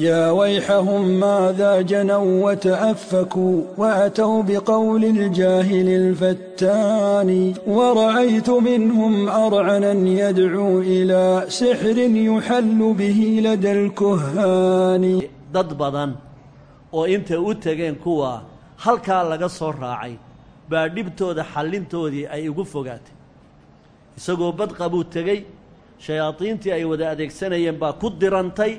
يا ويحهم ماذا جنوا وتأفكوا وأتوا بقول الجاهل الفتان ورأيت منهم أرعنا يدعو إلى سحر يحل به لدى الكهان dad badan oo intay u tegeen kuwa halkaa laga soo raacay baa dhibtooda xallintoodii ay ugu fogaatay isagoo badqabuu tegey shayaadiintii ay wada adeegsanayeen baa ku dirantay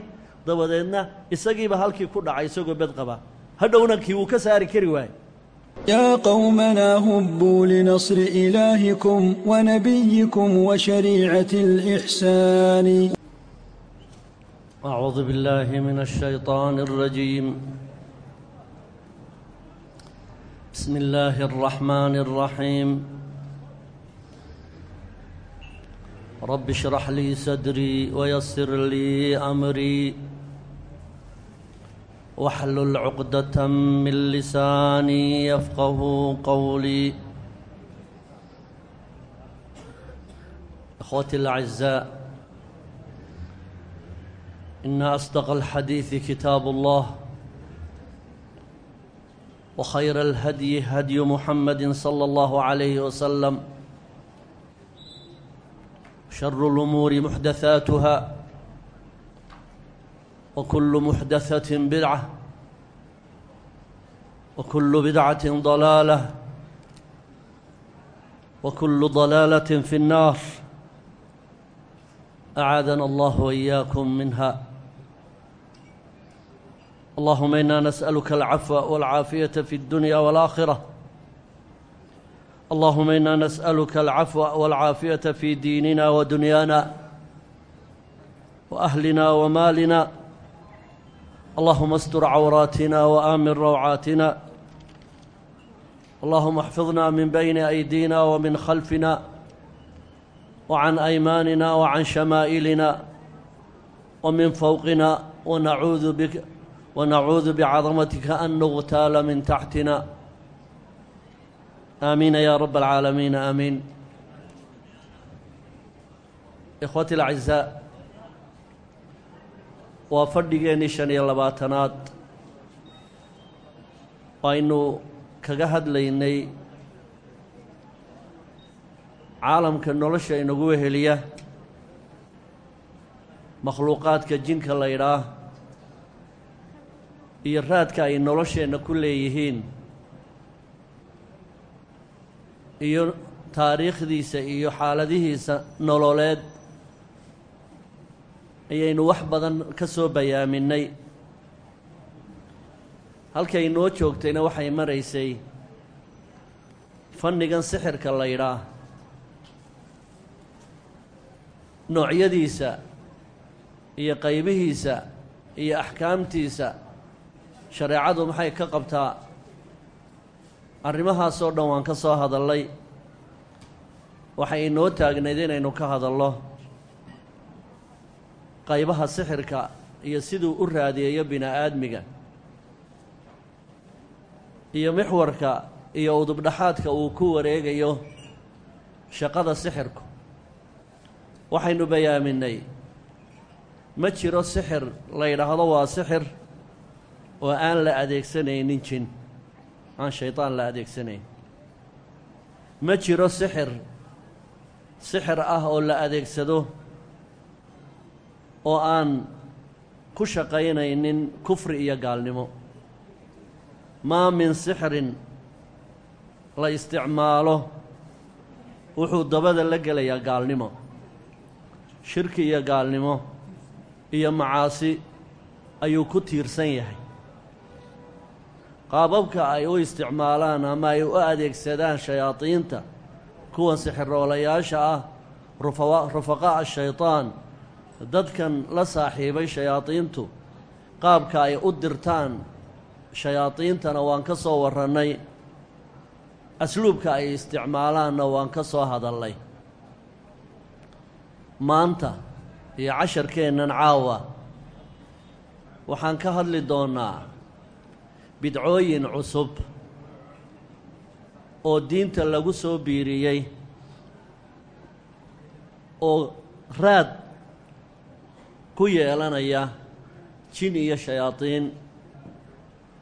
dabadeedna isagiiba halkii ku dhacay isagoo bed qaba. Hadhowna kii wuu ka saari kari waaye yaa qowmanaa hubbuu linasri ilaahikum wanabiyikum washariicati alixsaani أعوذ بالله من الشيطان الرجيم بسم الله الرحمن الرحيم رب اشرح لي صدري ويسر لي أمري واحلل عقدة من لساني يفقه قولي اخوتي الاعزاء ان اصدق الحديث كتاب الله وخير الهدي هدي محمد صلى الله عليه وسلم شر الامور محدثاتها وكل محدثة بدعة وكل بدعة ضلالة وكل ضلالة في النار أعاذنا الله وإياكم منها اللهم إنا نسألك العفو والعافية في الدنيا والآخرة اللهم إنا نسألك العفو والعافية في ديننا ودنيانا وأهلنا ومالنا اللهم استر عوراتنا وآمن روعاتنا اللهم احفظنا من بين أيدينا ومن خلفنا وعن أيماننا وعن شمائلنا ومن فوقنا ونعوذ بك ونعوذ بعظمتك أن نغتال من تحتنا آمين يا رب العالمين آمين إخوتي الأعزاء waa fadhigeennii shan iyo labaatanaad. Aynu kaga hadlaynay caalamka nolosha inagu weheliya makhluuqaadka jinka la ydhaah iyo raadka ay nolosheenna ku leeyihiin iyo taariikhdiisa iyo xaaladihiisa nololeed ayaynu wax badan ka soo bayaaminay. Halkay noo joogtayna waxay maraysay fannigan sixirka la ydhaah noocyadiisa iyo qaybihiisa iyo axkaamtiisa shareecadu maxay ka qabtaa? Arrimahaasoo dhan waan ka soo hadallay. Waxay inoo taagnayd inaynu ka hadallo qaybaha sixirka iyo siduu u raadiyeeyo bini-aadmiga iyo mixwarka iyo udubdhaxaadka uu ku wareegayo shaqada sixirku. Waxaynu bayaaminay ma jiro sixir la yidhaahdo waa sixir oo aan la adeegsanaynin jin aan shaydaan la adeegsanayn. Ma jiro sixir sixir ah oo la adeegsado oo aan ku shaqaynaynin kufri iyo gaalnimo. Maa min sixrin la isticmaalo wuxuu dabada la gelayaa gaalnimo. Shirki iyo gaalnimo iyo macaasi ayuu ku tiirsan yahay. Qaababka ay u isticmaalaan ama ay u adeegsadaan shayaadiinta kuwan sixiroolayaasha ah rufaqaa'a shaytaan dadkan la saaxiibay shayaadiintu qaabka ay u dirtaan shayaadiintana waan ka soo warrannay asluubka ay isticmaalaanna waan ka soo hadallay. Maanta iyo casharkeennan caawa waxaan ka hadli doonnaa bidcooyin cusub oo diinta lagu soo biiriyey oo raad ku yeelanaya jin iyo shayaadiin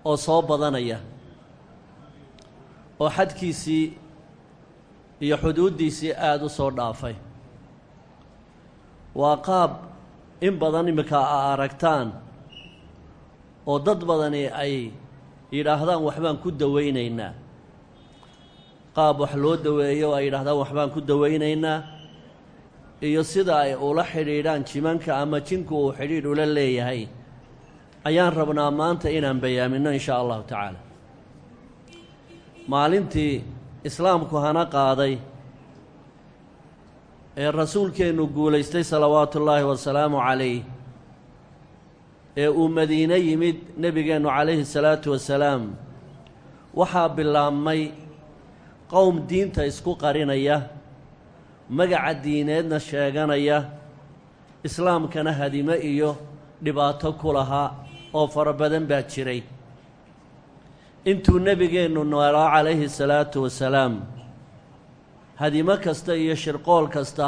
oo soo badanaya oo xadkiisii iyo xuduuddiisii aada u soo dhaafay. Waa qaab in badan iminka a aragtaan oo dad badani ay yidhaahdaan waxbaan ku dawaynaynaa. Qaab wax loo daweeyo ay yidhahdaan waxbaan ku dawaynaynaa iyo sida ay ula xidhiidhaan jimanka ama jinku uu xidhiidh ula leeyahay ayaan rabnaa maanta inaan bayaaminno in shaa allahu tacaala. Maalintii islaamku hana qaaday ee rasuulkeennu guulaystay salawaatu ullaahi wasalaamu calayh ee uu madiine yimid nebigeennu calayhi salaatu wasalaam waxaa bilaabmay qowm diinta isku qarinaya magaca diineedna sheeganaya islaamkana hadime iyo dhibaato ku lahaa oo fara badan baa jiray. Intuu nebigeennu noolaa calayhi salaatu wasalaam hadimo kasta iyo shirqool kasta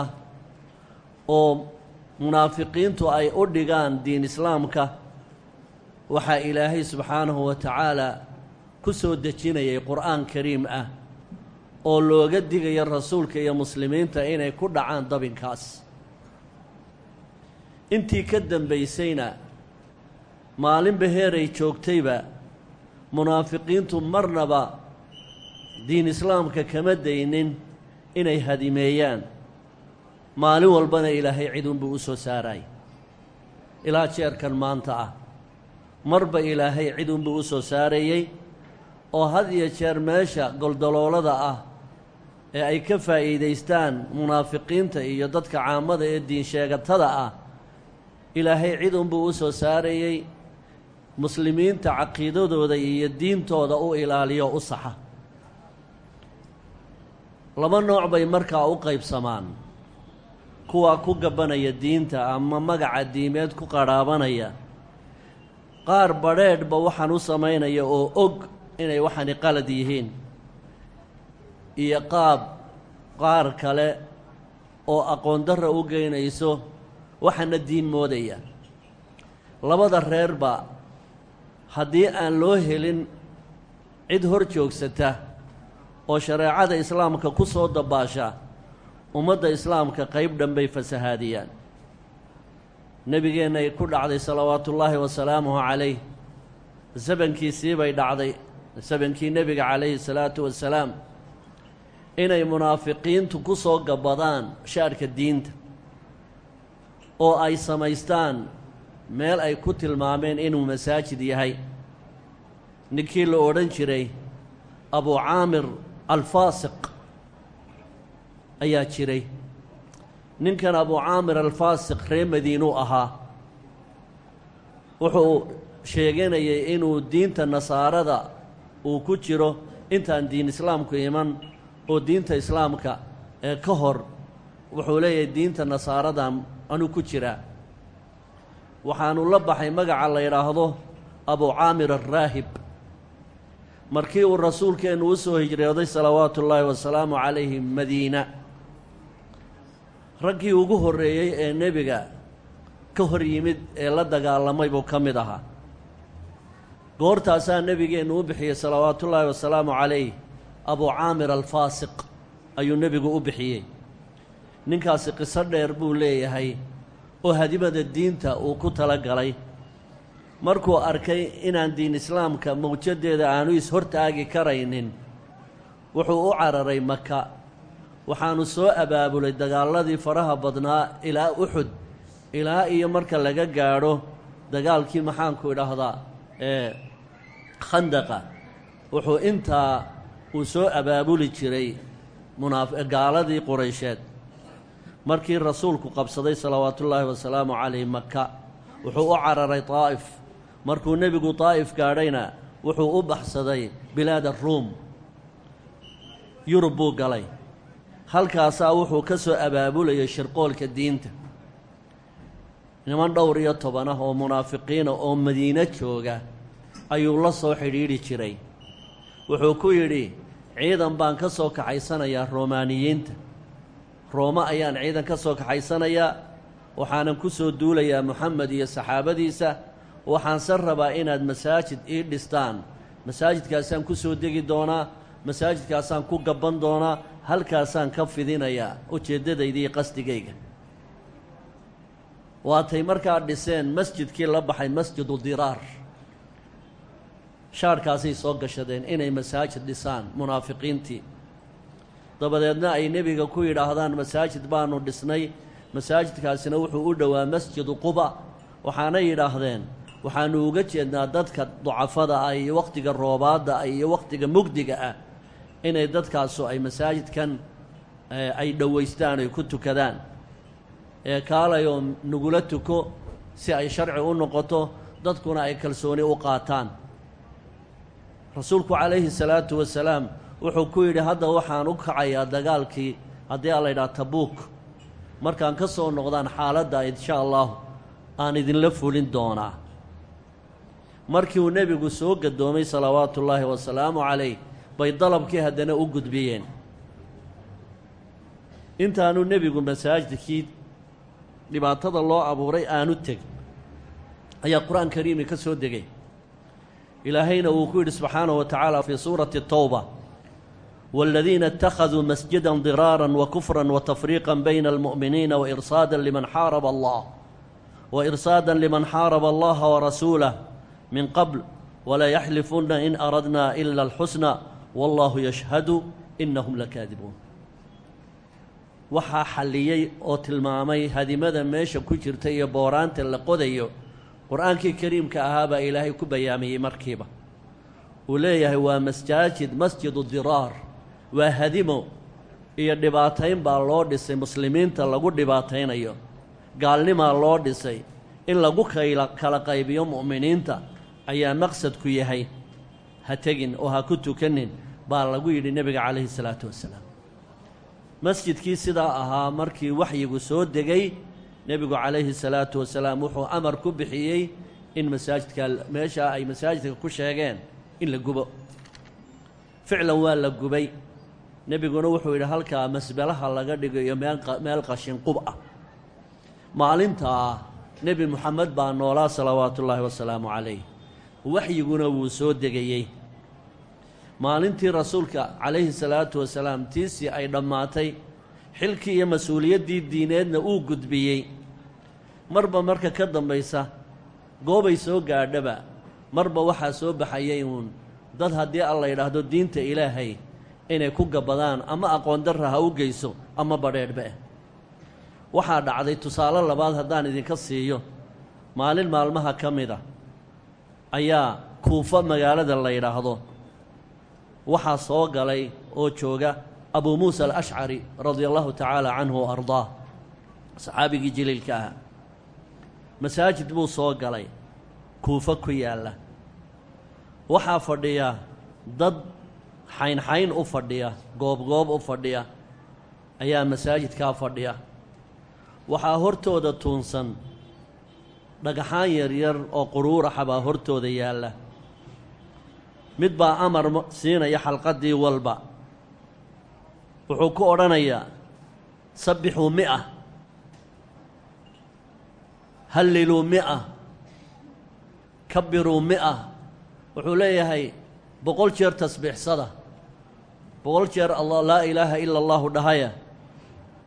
oo munaafiqiintu ay u dhigaan diin islaamka waxaa ilaahay subxaanahu wa tacaala ku soo dejinayay qur'aan kariim ah oo looga digayo rasuulka iyo muslimiinta inay ku dhacaan dabinkaas. Intii ka dambaysayna maalinba heeray joogtayba munaafiqiintu marnaba diin islaamka kama daynin inay hadimeeyaan. Maalin walbana ilaahay cidunbuu u soo saaraay ilaa jeerkan maanta ah marba ilaahay cidunbuu u soo saarayey oo had iyo jeer meesha goldaloolada ah ee ay ka faa'iidaystaan munaafiqiinta iyo dadka caamada ee diin sheegatada ah ilaahay cidunbuu u soo saarayey muslimiinta caqiidadooda iyo diintooda u ilaaliyo u saxa. Laba nooc bay markaa u qaybsamaan. Kuwaa ku gabanaya diinta ama magaca diimeed ku qadhaabanaya qaar badrheedhba waxaan u samaynaya oo og inay waxani qalad yihiin iyo qaab qaar kale oo aqoon darra u geynayso waxaana diin moodaya labada reerba haddii aan loo helin cid hor joogsata oo shareecada islaamka ku soo dabaasha ummadda islaamka qayb dhan bay fasahaadiyaan. Nebigeennay ku dhacday salawaatullaahi wasalaamuhu calayh. Sabankiisii bay dhacday sabankii nebiga calayhi salaatu wasalaam inay munaafiqiintu ku soo gabbadaan shaadhka diinta oo ay samaystaan meel ay ku tilmaameen inuu masaajid yahay. Ninkii la odhan jiray abu caamir alfaasiq ayaa jiray. Ninkan abu caamir alfaasiq ree madiinuu ahaa wuxuu sheeganayay inuu diinta nasaarada uu ku jiro intaan diin islaamku iman oo diinta islaamka ee ka hor wuxuu leeyahay diinta nasaaradan anuu ku jiraa waxaanu la baxay magaca la yidhaahdo abu caamir alraahib markii uu rasuulkeennu u soo hijrooday salawaatu ullaahi wasalaamu calayhi madiina. Raggii ugu horreeyey ee nebiga ka hor yimid ee la dagaalamay buu ka mid ahaa. Goortaasaa nebigeennu u bixiyey salawaatullaahi wasalaamu calayh abu caamir alfaasiq ayuu nebigu u bixiyey. Ninkaasi qiso dheer buu leeyahay oo hadimada diinta uu ku tala galay. Markuu arkay inaan diin islaamka mawjaddeeda aanu is-hortaagi karaynin wuxuu u cararay maka waxaanu soo abaabulay dagaaladii faraha badnaa ilaa uxud ilaa iyo marka laga gaadho dagaalkii maxaanku idhaahdaa ee khandaqa. Wuxuu intaa uu soo abaabuli jiray gaaladii quraysheed. Markii rasuulku qabsaday salawaatullaahi wasalaamu calayh maka wuxuu u cararay daa'if markuu nebigu daa'if gaadhayna wuxuu u baxsaday bilaada ruum. Yurub buu galay. Halkaasaa wuxuu ka soo abaabulayay shirqoolka diinta. Niman dhowr iyo toban ah oo munaafiqiina oo madiino jooga ayuu la soo xidhiidhi jiray. Wuxuu ku yidhi ciidan baan ka soo kaxaysanayaa roomaaniyiinta roome ayaan ciidan ka soo kaxaysanayaa waxaanan ku soo duulayaa moxamed iyo saxaabadiisa. Waxaanse rabaa inaad masaajid ii dhistaan. Masaajidkaasaan ku soo degi doonaa masaajidkaasaan ku gabban doonaa halkaasaan ka fidinayaa ujeeddadayda iyo qasdigayga. Waatay markaa dhiseen masjidkii la baxay masjidu diraar shaadhkaasay soo gashadeen inay masaajid dhisaan munaafiqiintii. Dabadeedna ay nebiga ku yidhaahdaan masaajid baanu dhisnay masaajidkaasina wuxuu u dhowaa masjidu quba. Waxaanay yidhaahdeen waxaanu uga jeednaa dadka ducafada ah iyo wakhtiga roobaadda ah iyo wakhtiga mugdiga ah inay dadkaasu ay masaajidkan ay dhowaystaan ay ku tukadaan. Ee kaalayoo nagula tuko si ay sharci u noqoto dadkuna ay kalsooni u qaataan rasuulku calayhi salaatu wasalaam wuxuu ku yidhi hadda waxaan u kacayaa dagaalkii haddii aan la ydhaha tabuuk markaan ka soo noqdaan xaaladda insha allahu aan idinla fulin doonaa. Markii uu nebigu soo gadoomay salawaatu ullaahi wasalaamu calayh bay dalabkii haddana u gudbiyeen. Intaanu nebigu masaajidkii dhibaatada loo abuuray aanu teg ayaa qur'aan kariimi ka soo degay ilaahayna uu ku yidhi subxaanahu wa tacaala fii suurati towba wاladiina اtakhaduu masjida diraara wakufra watafriiqa bayna almu'miniina wairsaada liman xaaraba allah wairsaada liman xaaraba allaha warasuulah min qabl walaa yaxlifunna in aradna ila alxusna wallahu yashhadu inahum lakaadibuun. Waxaa xalliyey oo tilmaamay hadimada meesha ku jirta iyo booraanta la qodayo qur'aankii kariimka ahaa baa ilaahay ku bayaamiyey markiiba. Uu leeyahay waa masaajid masjidu diraar waa hadimo iyo dhibaatayn baa loo dhisay muslimiinta lagu dhibaataynayo gaalnimaa loo dhisay in lagu kala qaybiyo mu'miniinta ayaa maqsadku yahay. Ha tegin oo ha ku tukanin baa lagu yidhi nebiga calayhi salaatu wasalaam. Masjidkii sidaa ahaa markii waxyigu soo degay nebigu calayhi salaatu wasalaam wuxuu amar ku bixiyey in masaajidka meeshaa ay masaajidka ku sheegeen in la gubo. Ficlan waa la gubay. Nebiguna wuxuu yidhi halkaa masbelaha laga dhigayo meel qashin qub ah. Maalintaa nebi moxamed baa noolaa salawaatu ullaahi wasalaamu calayh. Waxyiguna wuu soo degayey. Maalintii rasuulka calayhi salaatu wasalaam tiisii ay dhammaatay xilkii iyo mas'uuliyaddii diineedna uu gudbiyey. Marba marka ka dambaysa goobay soo gaadhaba marba waxaa soo baxayay uun dad haddii alla yidhaahdo diinta ilaahay inay ku gabbadaan ama aqoon darra ha u geyso ama badheedhba eh waxaa dhacday tusaale labaad haddaan idinka siiyo. Maalin maalmaha ka mid a ayaa kuufo magaalada la yidhaahdo. Waxaa soo galay oo jooga abuu muusa alashcari radia allahu tacaala canhu wa ardaah saxaabigii jaliilka ahaa. Masaajid buu soo galay. Kuufo ku yaalla. Waxaa fadhiya dad xaynxayn u fadhiya goobgoob u fadhiya. Ayaa masaajidkaa fadhiya. Waxaa hortooda tuunsan. Dhagaxaan yaryar oo quruuraxa baa hortooda yaalla. Mid baa amar siinaya xalqaddii walba wuxuu ku odhanayaa sabbixuu mi'a. Halliluu mi'a. Kabiruu mi'a. Wuxuu leeyahay boqol jeer tasbiixsada. Boqol jeer allah laa ilaaha ila allahu dhahaya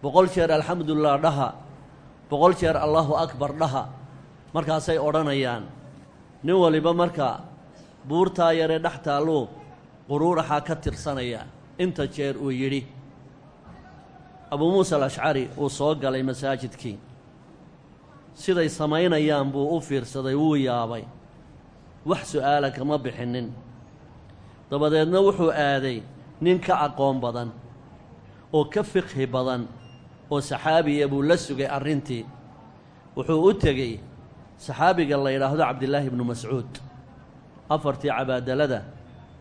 boqol jeer alxamdulilah dhaha. Boqol jeer allahu akbar dhaha. Markaasay odhanayaan. Nin waliba marka buurtaa yaree dhex taalluu quruuraxaa ka tirsanaya. Inta jeer uu yidhi abuu muusa alashcari uu soo galay masaajidkii. Siday samaynayaan buu u fiirsaday wuu yaabay. Wax su'aala kama bixinnin dabadeedna wuxuu aaday nin ka aqoon badan oo ka fiqhi badan oo saxaabiya buu la sugay arrintii. Wuxuu u tegey saxaabiga la yidhaahdo cabdillaahi ibnu mascuud. Afartii cabaadalada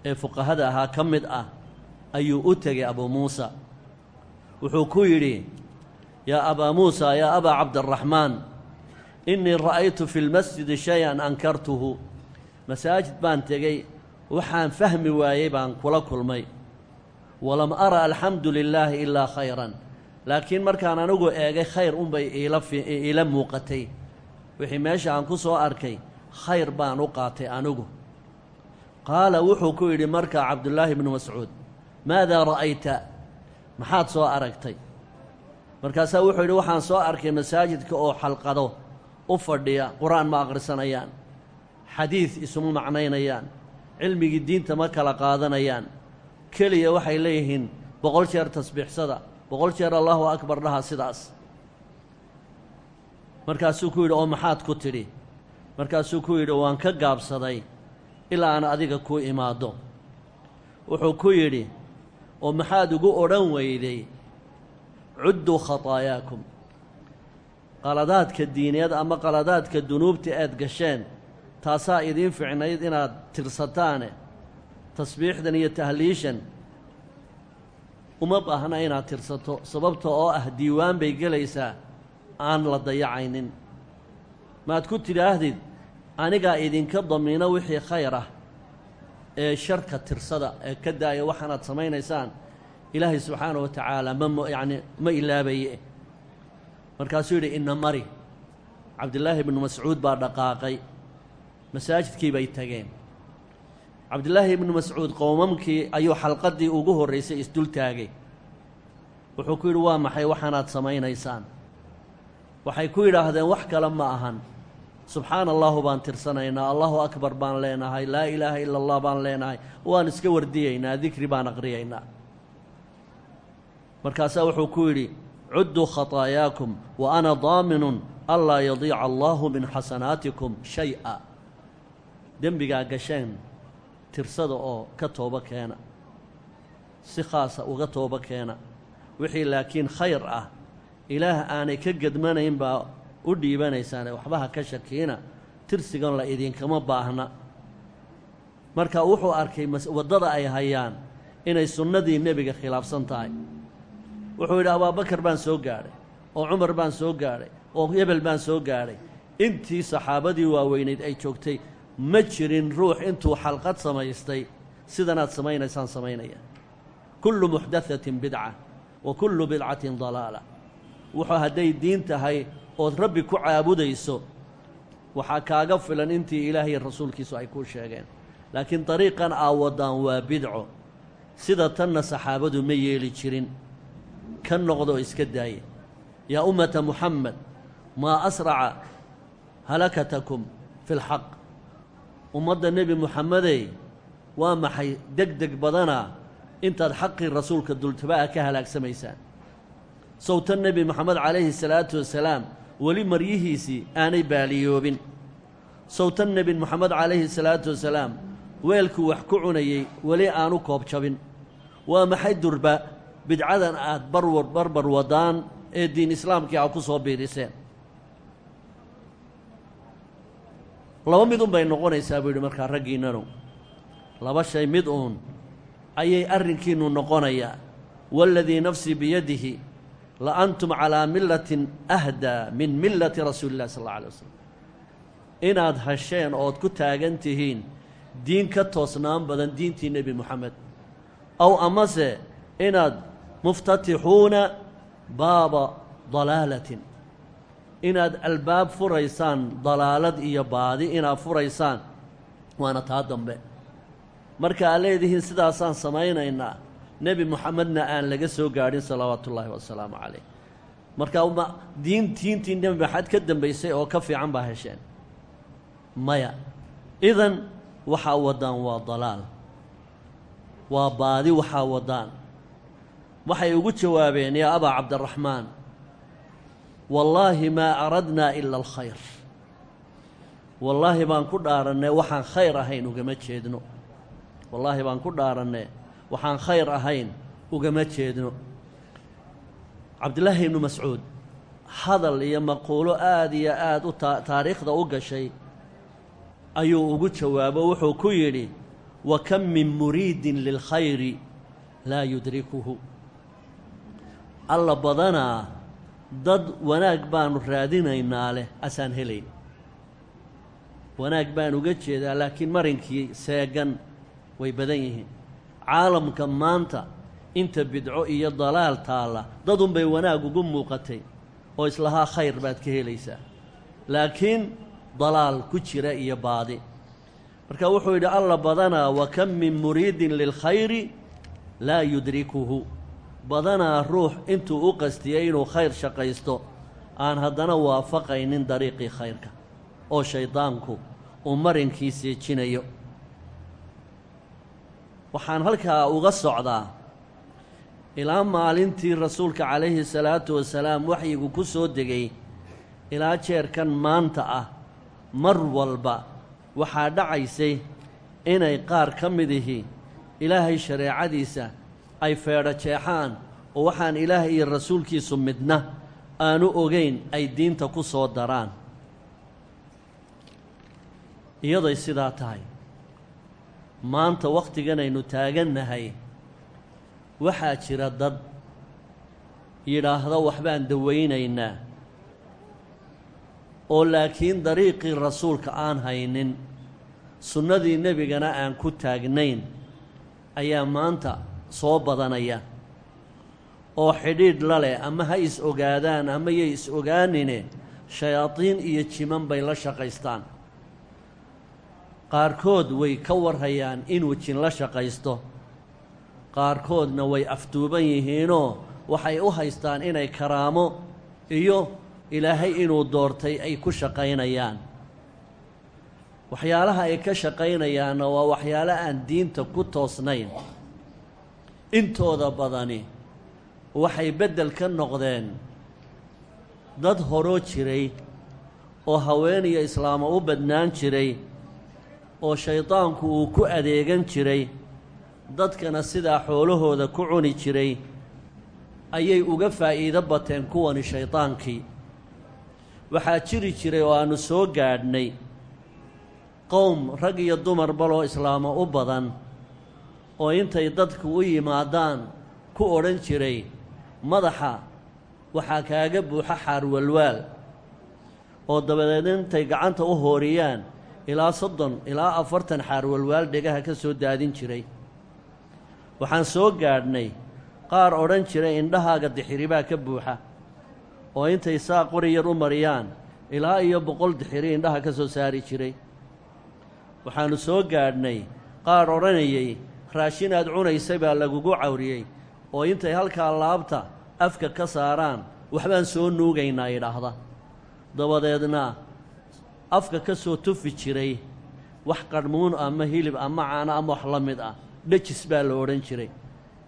ee fuqahada ahaa ka mid ah ayuu u tegay abuu muusa wuxuu ku yidhi yaa abaa muusa yaa abaa cabdiraxmaan innii ra'aytu fi lmasjidi shay-an ankartuhu. Masaajid baan tegey waxaan fahmi waayey baan kula kulmay. Walam ara alxamdu lilaahi ilaa khayran. Laakiin markaan anigu eegay khayr unbay iila muuqatay. Wixii meesha aan ku soo arkay khayr baan u qaatay anigu. Qaala wuxuu ku yidhi markaa cabdullaahi bnu mascuud maadaa ra'ayta maxaad soo aragtay? Markaasaa wuxuu yidhi waxaan soo arkay masaajidka oo xalqado u fadhiya qur'aan ma akhrisanayaan xadiid isuma macnaynayaan cilmigii diinta ma kala qaadanayaan. Keliya waxay leeyihiin boqol jeer tasbiixsada boqol jeer allahu akbar dhaha sidaas. Markaasuu ku yidhi oo maxaad ku tidhi? Markaasuu ku yidhi waan ka gaabsaday ilaa aan adiga ku imaaddo wuxuu ku yidhi oo maxaad ugu odhan weyday cudduu khataayaakum qaladaadka diineed ama qaladaadka dunuubta aad gasheen taasaa idiin ficnayd inaad tirsataane tasbiixdan iyo tahliishan. Uma baahna inaad tirsato sababta oo ah diiwaan bay gelaysaa aan la dayacaynin. Maad ku tidhaahdid anigaa idinka damiino wixii khayr ah ee sharka tirsada ee ka daaya waxaanaad samaynaysaan ilaahay subxaana wa tacaala ma yacni ma ilaabaye. Markaasuu yidhi inna mari. Cabdillaahi ibnu mascuud baa dhaqaaqay. Masaajidkii bay tageen. Cabdillaahi ibnu mascuud qowmamkii ayuu xalqaddii ugu horraysay isdul taagay. Wuxuu ku yidhi waa maxay waxaanaad samaynaysaan? Waxay ku yidhaahdeen wax kale ma ahan subxaana allahu baan tirsanaynaa allahu akbar baan leenahay laa ilaaha ila allah baan leenahay waan iska wardiyaynaa dikri baan aqriyaynaa markaasaa wuxuu ku yidhi cudduu khataayaakum wa ana daaminun anlaa yadiica allahu min xasanaatikum shay-a. Dembigaa gasheen tirsada oo ka tooba keena si khaasa uga tooba keena. Wixii laakiin khayr ah ilaah aanay ka gedmanayn baa u dhiibanaysaane waxbaha ka shakiina tirsigan la idinkama baahna. Marka wuxuu arkay waddada ay hayaan inay sunnadii nebiga khilaafsan tahay. Wuxuu yidhi abaabakar baan soo gaadhay oo cumar baan soo gaadhay oo hebel baan soo gaadhay. Intii saxaabadii waaweynayd ay joogtay ma jirin ruux intuu xalqad samaystay. Sidanaad samaynaysaan samaynaya. Kullu muxdathatin bidca wa kullu bidcatin dalaala. Wuxuu hadday diin tahay ood rabbi ku caabudayso waxaa kaaga filan intii ilaahay rasuulkiisu ay kuu sheegeen. Laakiin dariiqan aa waddaan waa bidco. Sida tanna saxaabadu ma yeeli jirin. Ka noqdo iska daaya yaa ummata muxamed maa asraca halakatakum fi lxaq ummadda nebi muxamedey waa maxay deg deg badana intaad xaqii rasuulka dultabaa ka halaagsamaysaan? Sowtan nebi moxamed calayhi salaatu wasalaam weli maryihiisii aanay baaliyoobin. Sowtan nebi moxamed calayhi salaatu wasalaam weelkuu wax ku cunayey weli aanu koob jabin waa maxay durba? Bidcadan aad barwar barbar wadaan ee diin islaamkii aad ku soo biiriseen. Laba mid un bay noqonaysaa buu yidhi markaa raggiinnanu laba shay mid uun ayay arrinkiinnu noqonayaa. Waaladii nafsii biyadihi la antum calaa millatin ahdaa min millati rasuuli illahi sal alla alay wasalam inaad hasheen ood ku taagan tihiin diin ka toosnaan badan diintii nebi moxamed aw amase inaad muftatixuuna baaba dalaalatin. Inaad albaab furaysaan dalaalad iyo baadi inaad furaysaan waana taa dambe. Marka aad leedihiin sidaasaan samaynaynaa nebi moxamedna aan laga soo gaadhin salawaatu ullaahi wasalaamu calayh. Marka ma diin diintii nebi maxamed ka dambaysay oo ka fiican baa hesheen. Maya idan waxaa waddaan waa dalaal. Waa baadi waxaa waddaan. Waxay ugu jawaabeen yaa abaa cabdiraxmaan wallaahi maa aradnaa ila alkhayr. Wallaahi baan ku dhaarannee waxaan khayr ahayn ugama jeedno. Wallaahi baan ku dhaarannee waxaan khayr ahayn ugama jeedno. Cabdillaahi ibnu mascuud hadal iyo maquulo aad iyo aad u taariikhda u gashay ayuu ugu jawaabo wuxuu ku yidhi wa kam min muriidin lilkhayri laa yudrikuhu. Alla badanaa dad wanaag baanu raadinaynaa leh asaan helayn. Wanaag baan uga jeedaa laakiin marinkii seegan way badan yihiin caalamka maanta inta bidco iyo dalaal taalla dadunbay wanaag ugu muuqatay oo islahaa khayr baad ka helaysaa. Laakiin dalaal ku jira iyo baadi. Marka wuxuu yidhi alla badanaa wa kam min muriidin lilkhayri laa yudrikuhu. Badanaa ruux intuu u qastiyey inuu khayr shaqaysto aan haddana waafaqaynin dariiqii khayrka oo shaydaanku uu marinkii seejinayo waxaan halkaa uga socdaa ilaa maalintii rasuulka calayhi salaatu wasalaam waxyigu ku soo degay ilaa jeerkan maanta ah mar walba waxaa dhacaysay inay qaar ka midihii ilaahay shareecadiisa ay feedho jeexaan oo waxaan ilaah iyo rasuulkiisu midna aanu ogayn ay diinta ku soo daraan. Iyaday sidaa tahay maanta wakhtiganaynu taagannahay waxaa jira dad yidhaahda waxbaan dawaynaynaa. Oo laakiin dariiqii rasuulka aan haynin sunnadii nebigana aan ku taagnayn ayaa maanta soo badanaya. Oo xidhiidh la leh ama ha is ogaadaan ama yay is ogaanine shayaadiin iyo jiman bay la shaqaystaan qaarkood way ka warhayaan inuu jin la shaqaysto. Qaarkoodna way afduuban yihiinoo waxay u haystaan inay karaamo iyo ilaahay inuu doortay ay ku shaqaynayaan. Waxyaalaha ay ka shaqaynayaanna waa waxyaalo aan diinta ku toosnayn. Intooda badani waxay beddel ka noqdeen dad horoo jiray oo haweeniyo islaamo u badnaan jiray oo shaydaanku uu ku adeegan jiray dadkana sidaa xoolahooda ku cuni jiray ayay uga faa'iido bateen kuwani shaydaankii waxaa jiri jiray oo aannu soo gaadhnay qowm rag iyo dumar baloo islaamo u badan oo intay dadku u yimaadaan ku odhan jiray madaxa waxaa kaaga buuxa xaarwalwaal oo dabadeed intay gacanta u hooriyaan ilaa soddon ilaa afartan xaarwalwaal dhegaha ka soo daadin jiray. Waxaan soo gaadhnay qaar odhan jiray indhahaaga dixiri baa ka buuxa oo intay saa qori yar u mariyaan ilaa iyo boqol dixiri indhaha ka soo saari jiray. Waxaannu soo gaadhnay qaar odhanayay raashin aad cunaysay baa lagugu cawriyey oo intay halkaa laabta afka ka saaraan waxbaan soo nuugaynaa idhaahda dabadeedna afka ka soo tufi jiray wax qadhmuun ama hilib ama caano ama wax la mid ah dhejis baa la odhan jiray.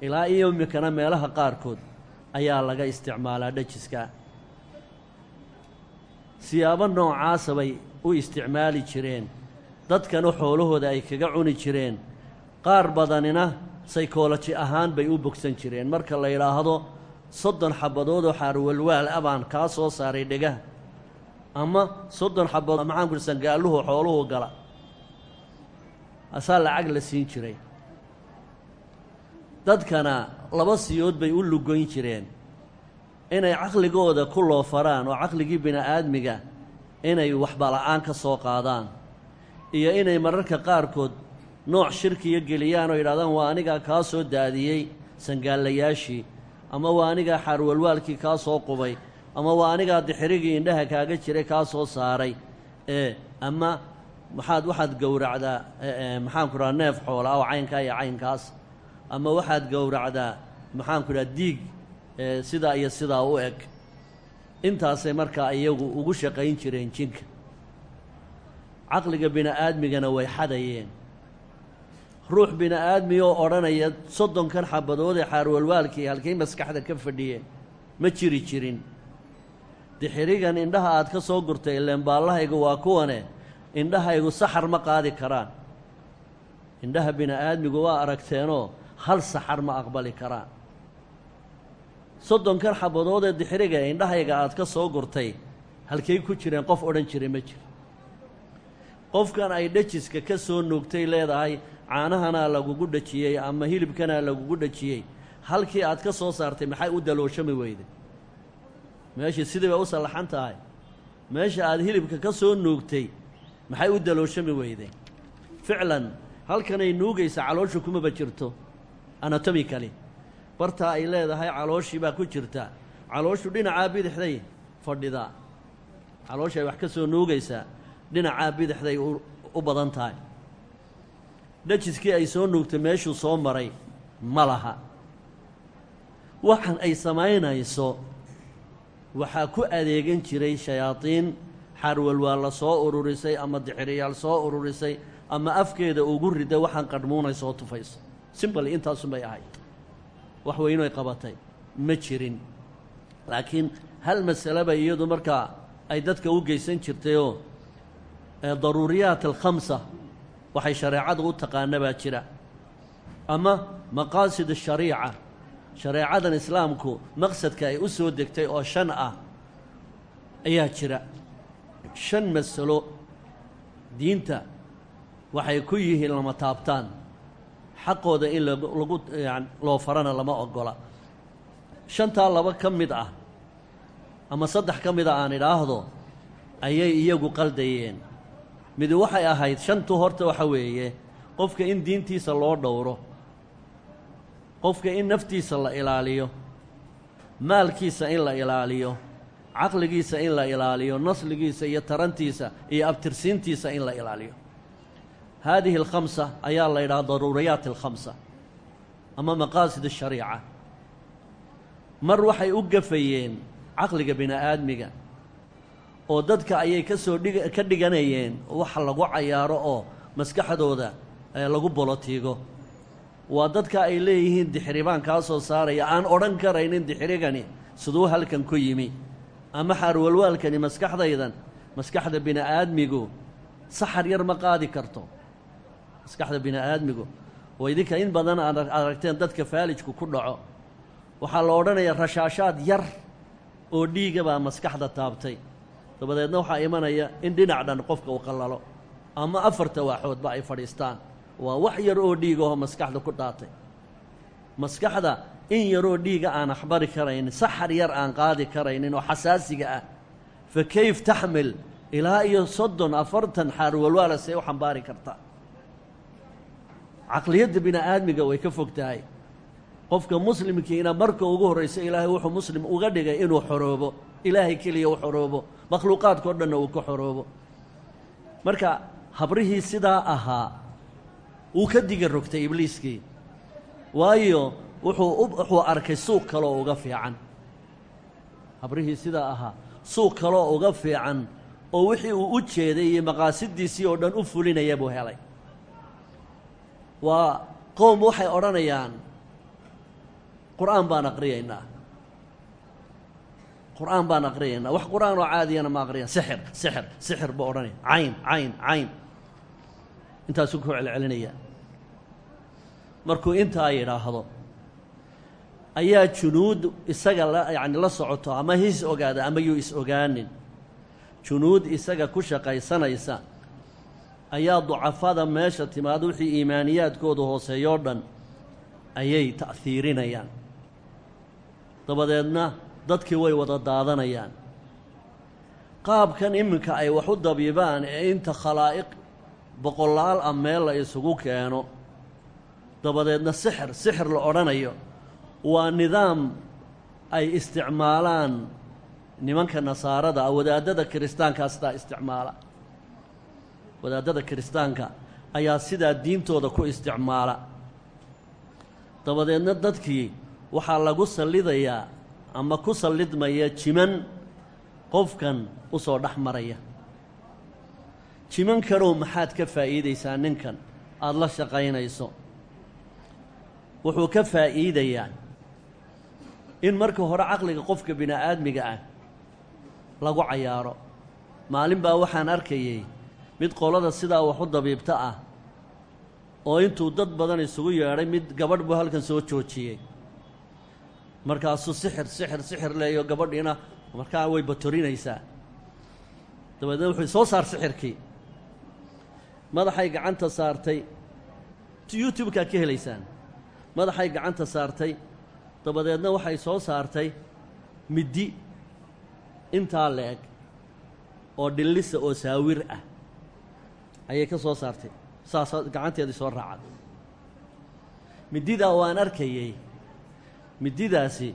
Ilaa iyo imikana meelaha qaarkood ayaa laga isticmaalaa dhejiska siyaabo noocaasa bay u isticmaali jireen. Dadkana xoolahooda ay kaga cuni jireen. Qaar badanina saykoloji ahaan bay u bogsan jireen. Marka la yidhaahdo soddon xabadoodoo xaarwalwaal ah baan kaa soo saaray dhegaha ama soddon xabadood maxaan kuri sangaalluhu xooluhu gala. Asaa lacag la siin jiray. Dadkana laba siyood bay u lugoyn jireen. Inay caqligooda ku loofaraan oo caqligii bini'aadmiga inay waxbala'aan ka soo qaadaan. Iyo inay mararka qaarkood nooc shirkiya geliyaan oo yidhahdaan waa anigaa kaa soo daadiyey sangaallayaashii ama waa anigaa xaarwalwaalkii kaa soo qubay ama waa anigaa dixirigii indhaha kaaga jiray kaa soo saaray. Ee ama maxaad waxaad gowracdaa maxaanku dhaha neef xoola oo caynkaa iyo caynkaas. Ama waxaad gowracdaa maxaanku dhaha diig sidaa iyo sidaa u eg. Intaasay markaa iyagu ugu shaqayn jireen jinka. Caqliga bini'aadmigana way xadayeen. Ruux bini'aadmi oo odhanaya soddonkan xabadood ee xaarwalwaalkii halkay maskaxda ka fadhiyeen ma jiri jirin dixirigan indhaha aad ka soo gurtay ileen baallahaygu waa kuwane indhahaygu saxar ma qaadi karaan. Indhaha bini'aadmigu waa aragteenoo hal saxar ma aqbali karaan. Soddonkan xabadood ee dixiriga indhahayga aad ka soo gurtay halkay ku jireen qof odhan jiray ma jiro. Qofkan ay dhejiska ka soo nuugtay leedahay caanahanaa lagugu dhajiyey ama hilibkanaa lagugu dhajiyey halkii aad ka soo saartay maxay u dalooshami weyday meeshii sidii bay u sallaxan tahay. Meesha aad hilibka ka soo nuugtay maxay u dalooshami weyday ficlan halkanay nuugaysa calooshu kumaba jirto. Anatomicali bartaa ay leedahay calooshii baa ku jirta. Calooshu dhinacaa bidixday fadhidaa calooshay wax ka soo nuugaysaa dhinacaa bidixday u badan tahay. Dhajiskii ay soo nuugtay meeshuu soo maray. Ma laha. Waxan ay samaynayso waxaa ku adeegan jiray shayaadiin xaarwalwaa la soo ururisay ama dixiriyaal soo ururisay ama afkeeda ugu riday waxaan qadhmuunay soo tufayso. Simbali intaasunbay ahayd. Wax weynoy qabatay. Ma jirin. Laakiin hal masaleba iyadu markaa ay dadka u geysan jirtayoo daruuriyaat alkhamsa waxay shareecadu u taqaana baa jira. Ama maqaasid ashariica shareecadan islaamku maqsadka ay u soo degtay oo shan ah ayaa jira. Shan masalo diinta waxay ku yihiin lama taabtaan. Xaqooda in lagu loo farana lama ogola. Shantaa laba ka mid ah ama saddex ka mid a aan idhaahdo ayay iyagu qaldayeen. Midi waxay ahayd shantu horta waxa weeye qofka in diintiisa loo dhowro qofka in naftiisa la ilaaliyo maalkiisa in la ilaaliyo caqligiisa in la ilaaliyo nasligiisa iyo tarantiisa iyo abtirsiintiisa in la ilaaliyo. Haadihi alkhamsa ayaa la yidhaha daruuriyaat alkhamsa ama maqaasid ashariica mar waxay u gafayeen caqliga bini aadmiga oo dadka ayay ka soo dhig ka dhiganayeen wax lagu cayaaro oo maskaxdooda lagu bolotiigo waa dadka ay leeyihiin dixiri baan kaa soo saaraya. Aan odhan karaynin dixirigani. Siduu halkan ku yimi. Ama xaarwalwaalkani maskaxdaydan maskaxda bini aadmigu saxar yar ma qaadi karto. Maskaxda bini aadmigu oo idinka in badan aad aragteen dadka faalijku ku dhaco. Waxaa la odhanayaa rashaashaad yar oo dhiiga baa maskaxda taabtay. Dabadeedna waxaa imanaya in dhinac dhan qofka uu qallalo ama afarta waaxoodba ay fadhiistaan waa wax yar oo dhiigahoo maskaxda ku dhaatay. Maskaxda in yaroo dhiiga aan axbari karaynin saxar yar aan qaadi karaynin oo xasaasiga ah. Fa kayf taxmil ilaa iyo soddon afartan xaarwalwaala see u xambaari kartaa caqliyadda bini aadmiga way ka fog tahay qofka muslimkiina marka ugu horraysa ilaahay wuxuu muslim uga dhigay inuu xoroobo. Ilaahay keliya u xoroobo. Makhluuqaadka o dhanna uu ka xoroobo. Marka habrihii sidaa ahaa wuu ka diga rogtay ibliiskii. Waayo wuxuu arkay suuq kaloo uga fiican. Habrihii sidaa ahaa suuq kaloo uga fiican oo wixii uu u jeeday iyo maqaasidiisii oo dhan u fulinaya buu helay. Waa qowm waxay odhanayaan qur'aan baan aqriyaynaa. Qur'aan baan aqriyaynaa. Wax qur'aan oo caadiyana ma aqriyan. Sixir sixir sixir buu odhanaya cayn cayn cayn intaasuu ku celcelinaya. Markuu intaa yidhaahdo ayaa junuud isaga la yacni la socoto ama his ogaada ama yuu is ogaanin. Junuud isaga ku shaqaysanaysa ayaa ducafada meesha timaado wixii iimaaniyaadkoodu hooseeyoo dhan ayay ta'hiirinayaan dabadeedna dadkii way wada daadanayaan. Qaabkan iminka ay wax u dabiibaan ee inta khalaa'iq boqolaal ah meel la isugu keeno dabadeedna sixir sixir la odhanayo. Waa nidaam ay isticmaalaan nimanka nasaarada ah wadaadada kiristaankaa sidaa isticmaala. Wadaadada kiristaanka ayaa sidaa diintooda ku isticmaala. Dabadeedna dadkii waxaa lagu sallidayaa ama ku sallidmaya jiman qofkan u soo dhex maraya jiman kanow maxaad ka faa'iidaysaa ninkan? Aada la shaqaynayso. Wuxuu ka faa'iidayaa in marka hore caqliga qofka bini aadmiga ah lagu cayaaro. Maalin baa waxaan arkayay mid qolada sidaa wax u dabiibta ah oo intuu dad badan isugu yeedhay mid gabadh buu halkan soo joojiyey. Markaasuu sixir sixir sixir leeyo gabadhiina markaa way batorinaysaa dabeedna wuxuu soo saar sixirkii madaxay gacanta saartay. Youtube-kaad ka helaysaan. Madaxay gacanta saartay. Dabadeedna waxay soo saartay middi intaa la-eg oo dhillisa oo saawir ah. Ayay ka soo saartay. Saasoo gacanteedii soo raacad. Middidaa waan arkayey. Middidaasi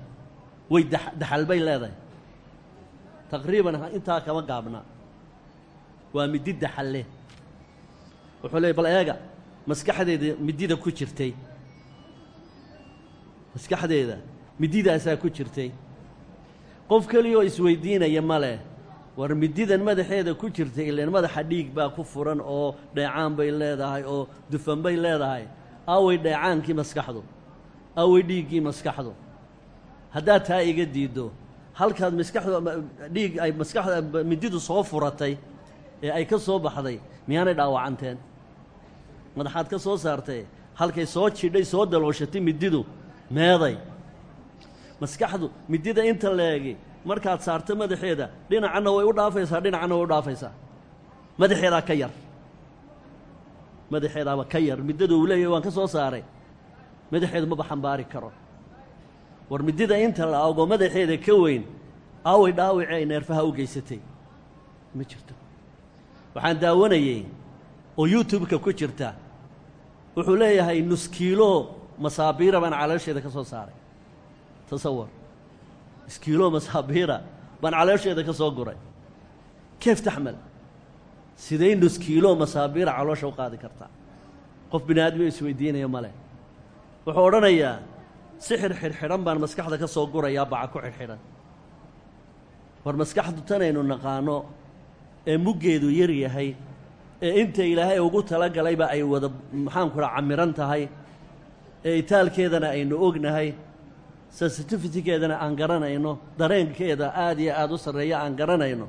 way daxal bay leedahay. Taqriiban intaa kama gaabna. Waa midi daxalle wuxuu leeyay bal eega maskaxdeeda midida ku jirtay. Maskaxdeeda mididaasaa ku jirtay. Qof keliyaoo isweydiinaya ma leh war mididan madaxeeda ku jirtay ileen madaxa dhiig baa ku furan oo dheecaan bay leedahay oo dufan bay leedahay. Aaway dheecaankii maskaxdu aaway dhiiggii maskaxdu. Haddaad taa iga diiddo halkaad maskaxdu dhiig ay maskaxda mididu soo furatay ee ay ka soo baxday miyaanay dhaawacanteen madaxaad ka soo saartay halkay soo jidhay soo dalooshatay mididu meeday. Maskaxdu midida inta leegi markaad saarto madaxeeda dhinacanna way u dhaafaysaa dhinacanna way u dhaafaysaa. Madaxeedaa ka yar. Madaxeedaaba ka yar midada uu leeyahy waan ka soo saaray. Madaxeedu maba xambaari karo. War midida inta la ogo madaxeeda ka weyn aaway dhaawacii ay neerfaha u geysatay. Ma jirto. Waxaan daawanayey oo youtube-ka ku jirta wuxuu leeyahay nus kiilo masaabiira baan caloosheeda ka soo saaray. Tasawar iskiilo masaabiira baan caloosheeda ka soo guray. Keef taxmal. Siday nus kiilo masaabiira caloosha u qaadi kartaa qof bini aadmi isweydiinaya ma leh. Wuxuu odhanayaa sixir xidhxidhan baan maskaxda ka soo gurayaa baca ku xidhxidhan war maskaxdu tanaynu naqaano ee muggeedu yar yahay ee inta ilaahay ugu talagalayba ay wada maxaanku raa camiran tahay ee itaalkeedana aynu ognahay sensitifitigeedana aan garanayno dareenkeeda aad iyo aad u sarreeya aan garanayno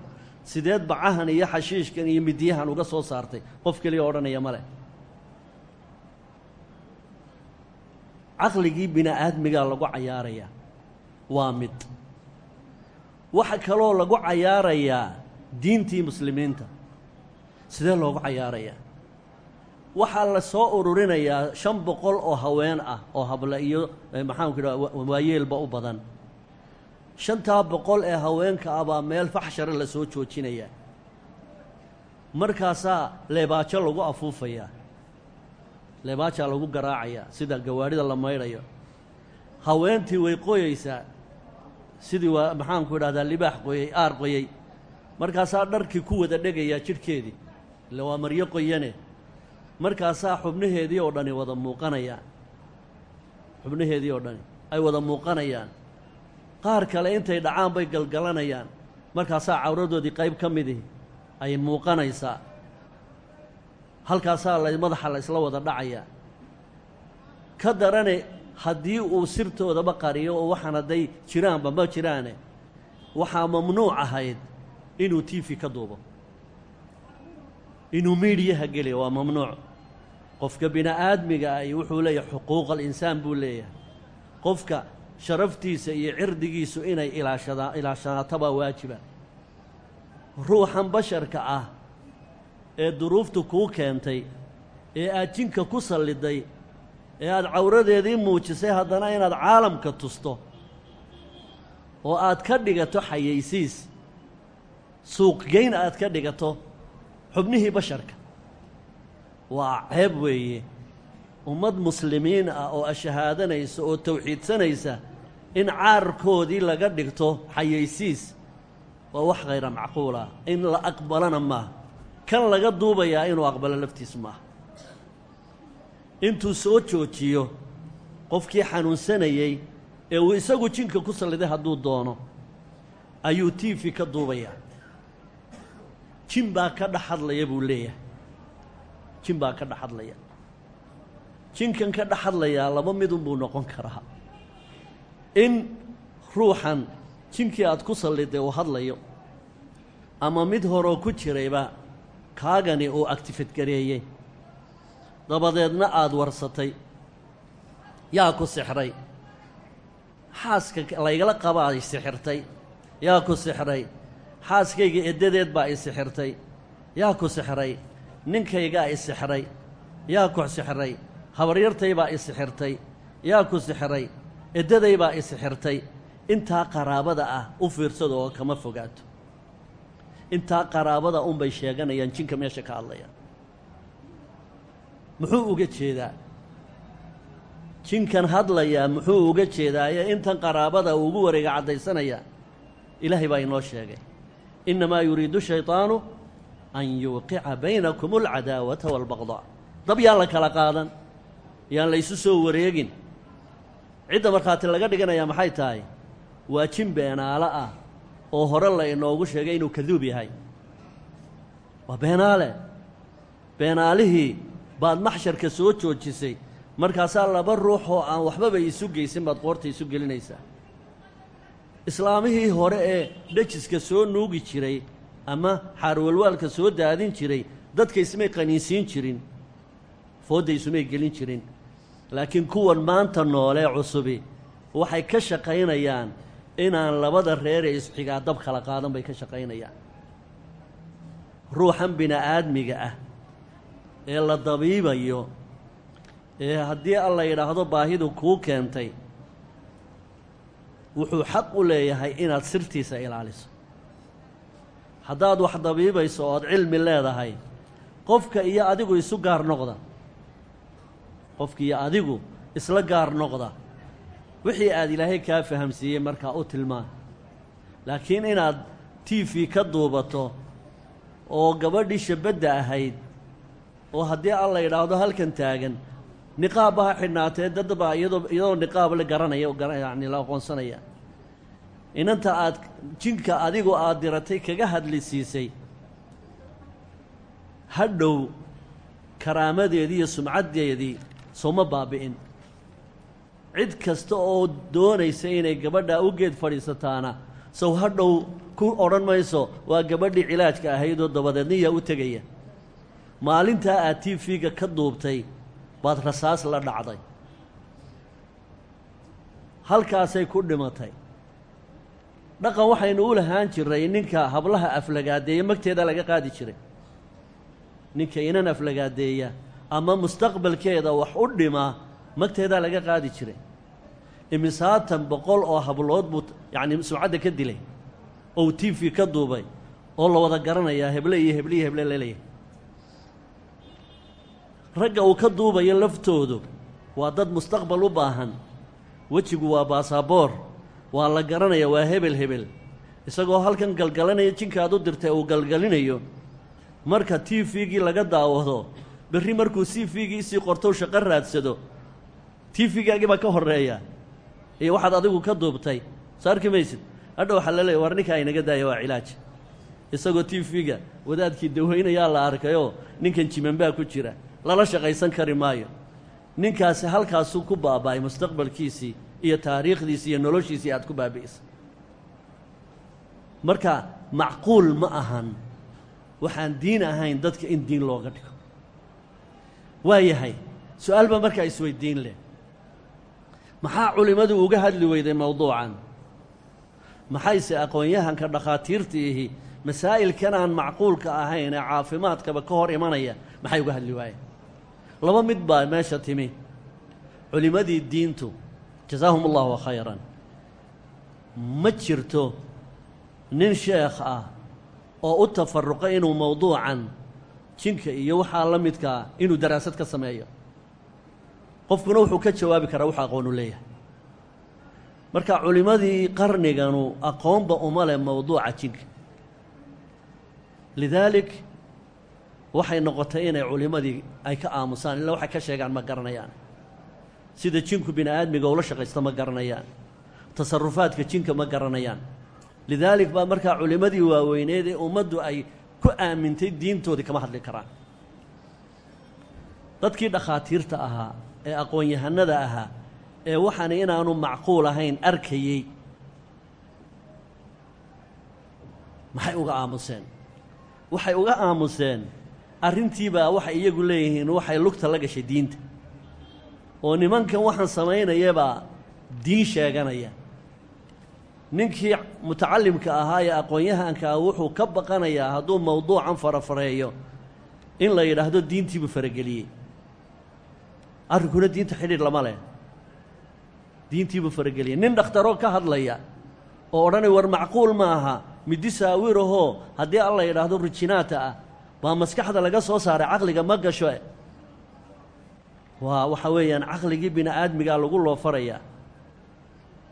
sideed bacahan iyo xashiishkan iyo midiyahan uga soo saartay qof keliya odhanaya ma leh. Caqligii bini aadmigaa lagu cayaarayaa waa mid. Waxa kaloo lagu cayaarayaa diintii muslimiinta sidee loogu cayaarayaa? Waxaa la soo ururinayaa shan boqol oo haween ah oo habla iyo maxaanku idhaha waayeelba u badan. Shantaa boqol ee haweenka ah meel faxshare la soo joojinayaa. Markaasaa leebaajo lagu afuufayaa leebaajaa lagu garaacayaa sida gawaadhida la maydhayo. Haweentii way qoyeysaa sidii waa maxaanku idhahdaa libaax qoyey aar qoyey markaasaa dharkii ku wada dhegayaa jidhkeedii ille waa maryo qoyane. Markaasaa xubnaheedii oo dhani wada muuqanayaan. Xubnaheedii oo dhani ay wada muuqanayaan. Qaar kale intay dhacaan bay galgalanayaan. Markaasaa cawradoodii qayb ka midihi ay muuqanaysaa. Halkaasaa la madaxa la isla wada dhacayaa ka darane haddii uu sirtoodaba qariyo oo waxaan hadday jiraanba ma jiraane. Waxaa mamnuuc ahayd inuu tiifi ka duubo inuu miidhiyaha geliyo waa mamnuuc. Qofka bini aadmiga ahi wuxuu leeyahay xuquuqa alinsaan buu leeyahay. Qofka sharaftiisa iyo cirdigiisu inay ilaashada ilaashanaatobaa waajiba. Ruuxan basharka ah ee duruuftu kuu keentay ee aad jinka ku salliday ee aad cawradeedii muujisay haddana inaad caalamka tusto oo aad ka dhigato xayaysiis suuqgeyn aad ka dhigato xubnihii basharka. Waa ceeb weeye. Ummad muslimiin ah oo ashahaadanaysa oo tawxiidsanaysa in caarkoodii laga dhigto xayaysiis waa wax khayra macquulah in la aqbalana maaha. Kan laga duubayaa inuu aqbalo laftiisu maaha. Intuu soo joojiyo qofkii xanuunsanayey ee uu isagu jinka ku salliday hadduu doono ayuu tiifi ka duubayaa jin baa ka dhex hadlaya buu leeyahay. Jin baa ka dhex hadlaya jinkan ka dhex hadlayaa laba midunbuu noqon karaa in ruuxan jinkii aad ku salliday uu hadlayo ama mid horoo ku jirayba kaagani uu actifadgareeyey dabadeedna aada warsatay yaa ku sixray. Xaaska laygala qabaa ay sixirtay yaa ku sixray xaaskayga eddadeed baa i sixirtay yaa ku sixray ninkaygaa i sixray yaa ku sixray habaryartay baa i sixirtay yaa ku sixray eddaday baa i sixirtay. Intaa qaraabada ah u fiirsado oo kama fogaato. Intaa qaraabada unbay sheeganayaan jinka meesha ka hadlayaan muxuu uga jeedaa? Jinkan hadlayaa muxuu uga jeedaaye? Intan qaraabada ugu wareega caddaysanayaa ilaahay baa inoo sheegay innamaa yuriidu shayطaanu an yuuqica baynakum alcadaawata waalbaqdaa dab yaan la kala qaadan yaan la ysu soo wareegin. Cidda markhaati laga dhiganayaa maxay tahay? Waa jin beenaale ah oo hore la inoogu sheegay inuu kaduub yahay. Waa beenaale. Beenaalihii baad maxsharka soo joojisay. Markaasaa laba ruux oo aan waxbaba isu geysan baad qoorta isu gelinaysaa islaamihii hore ee dhejiska soo nuugi jiray ama xaarwalwaalka soo daadin jiray dadka ismay qaniinsiin jirin foodda isumay gelin jirin. Laakiin kuwan maanta noolee cusubi waxay ka shaqaynayaan inaan labada reer ee isxigaa dab kala qaadan bay ka shaqaynayaan. Ruuxan bini-aadmiga ah ee la dabiibayo ee haddii alla yidhaahdo baahidu kuu keentay wuxuu xaq u leeyahay inaad sirtiisa ilaaliso. Haddaad wax dabiibayso ood cilmi leedahay qofka iyo adigu isu gaar noqda. Qofka iyo adigu isla gaar noqda. Wixii aad ilaahay kaa fahamsiiyey markaa u tilmaan. Laakiin inaad t v ka duubato oo gabadhii shabadda ahayd oo haddii alla yidhaahdo halkan taagan niqaabba ha xidhnaatee dadba iyadoo iyadoo niqaab la garanaya oo yani la aqoonsanaya. Inanta aad jinka adigu aad diratay kaga hadli siisay hadhow karaamadeedii iyo sumcaddeedii sooma baabi'in. Cid kasta oo doonaysa inay gabadhaa u geed fadhiisataana sow hadhow ku odhan mayso waa gabadhii cilaajka ahaydoo dabadeedna yaa u tegaya. Maalintaa aad t v-ga ka duubtay baad rasaas la dhacday. Halkaasay ku dhimatay. Dhaqan waxaynu u lahaan jiray ninka hablaha aflagaadeeya magteeda laga qaadi jiray. Ninka inan aflagaadeeya ama mustaqbalkeeda wax u dhima magteedaa laga qaadi jiray. Imisaatan boqol oo hablood buu yacni sumcadda ka dilay. Ou t v ka duubay oo la wada garanayaa heble iyo heble iyo heble la leeyahay ragga uu ka duubayo laftoodu waa dad mustaqbal u baahan. Wejigu waa baasaboor waa la garanaya waa hebel hebel. Isagoo halkan galgalanaya jinkaad u dirtay uu galgalinayo. Marka t v-gii laga daawado berri markuu c v-gii isii qortou shaqo raadsado. T v-gaagii baa ka horreeya. Iyo waxaad adigu ka duubtay. Soo arki maysid? Hadha waxaa la leeya war ninkaa inaga daaya waa cilaaj. Isagoo t v-ga wadaadkii daweynayaa la arkayoo ninkan jiman baa ku jira lala shaqaysan kari maayo. Ninkaasi halkaasuu ku baaba'ay mustaqbalkiisii iyo taariikhdiisii iyo noloshiisii aad ku baabi'isay marka macquul ma ahan. Waxaan diin ahayn dadka in diin looga dhigo. Waa yahay su'aal baa markaa isweydiin leh. Maxaa culimmadu uga hadli weyday mowduucan maxayse aqoon-yahanka dhakhaatiirtiihi masaa'ilkan aan macquulka ahayn ee caafimaadkaba ka hor imanaya maxay uga hadli waayeen laba mid baa meesha timi. Culimmadii diintu jasaahum allahu khayran. Ma jirto nin sheekh ah oo u tafaruqay inuu mowduucan jinka iyo waxaa la midkaa inuu daraasad ka sameeyo. Qofkuna wuxuu ka jawaabi karaa wuxuu aqoon u leeyahay. Marka culimmadii qarniganu aqoonba uma leh mowduuca jinka. Lidaalik waxay noqotay inay culimmadii ay ka aamusaan ilaa waxay ka sheegaan ma garanayaan. Sida jinku bini aadmiga ula shaqaysta ma garanayaan. Tasarufaadka jinka ma garanayaan. Lidaalik baa markaa culimmadii waaweyneed ee ummaddu ay ku aamintay diintoodii kama hadli karaan. Dadkii dhakhaatiirta ahaa ee aqoon-yahanada ahaa ee waxaana inaanu macquul ahayn arkayey maxay uga aamuseen? Waxay uga aamuseen arrintiibaa waxay iyagu leeyihiin waxay lugta la gashay diinta. Oo nimankan waxaan samaynayabaa diin sheeganaya. Ninkii mutacalimka ahaa ee aqoon-yahanka ah wuxuu ka baqanayaa hadduu mowduucan farafareeyo in la yidhaahdo diintiibuu farageliyey. Arrinkuna diinta xidhiidh lama leh. Diintiibuu farageliyey. Nin dhakhtaroo ka hadlaya oo odhanaya war macquul ma aha middi saawirahoo haddii alla yidhaahdo rijinaata ah baa maskaxda laga soo saaray caqliga ma gasho. Waa waxa weeyaan caqligii bini aadmigaa lagu loo farayaa.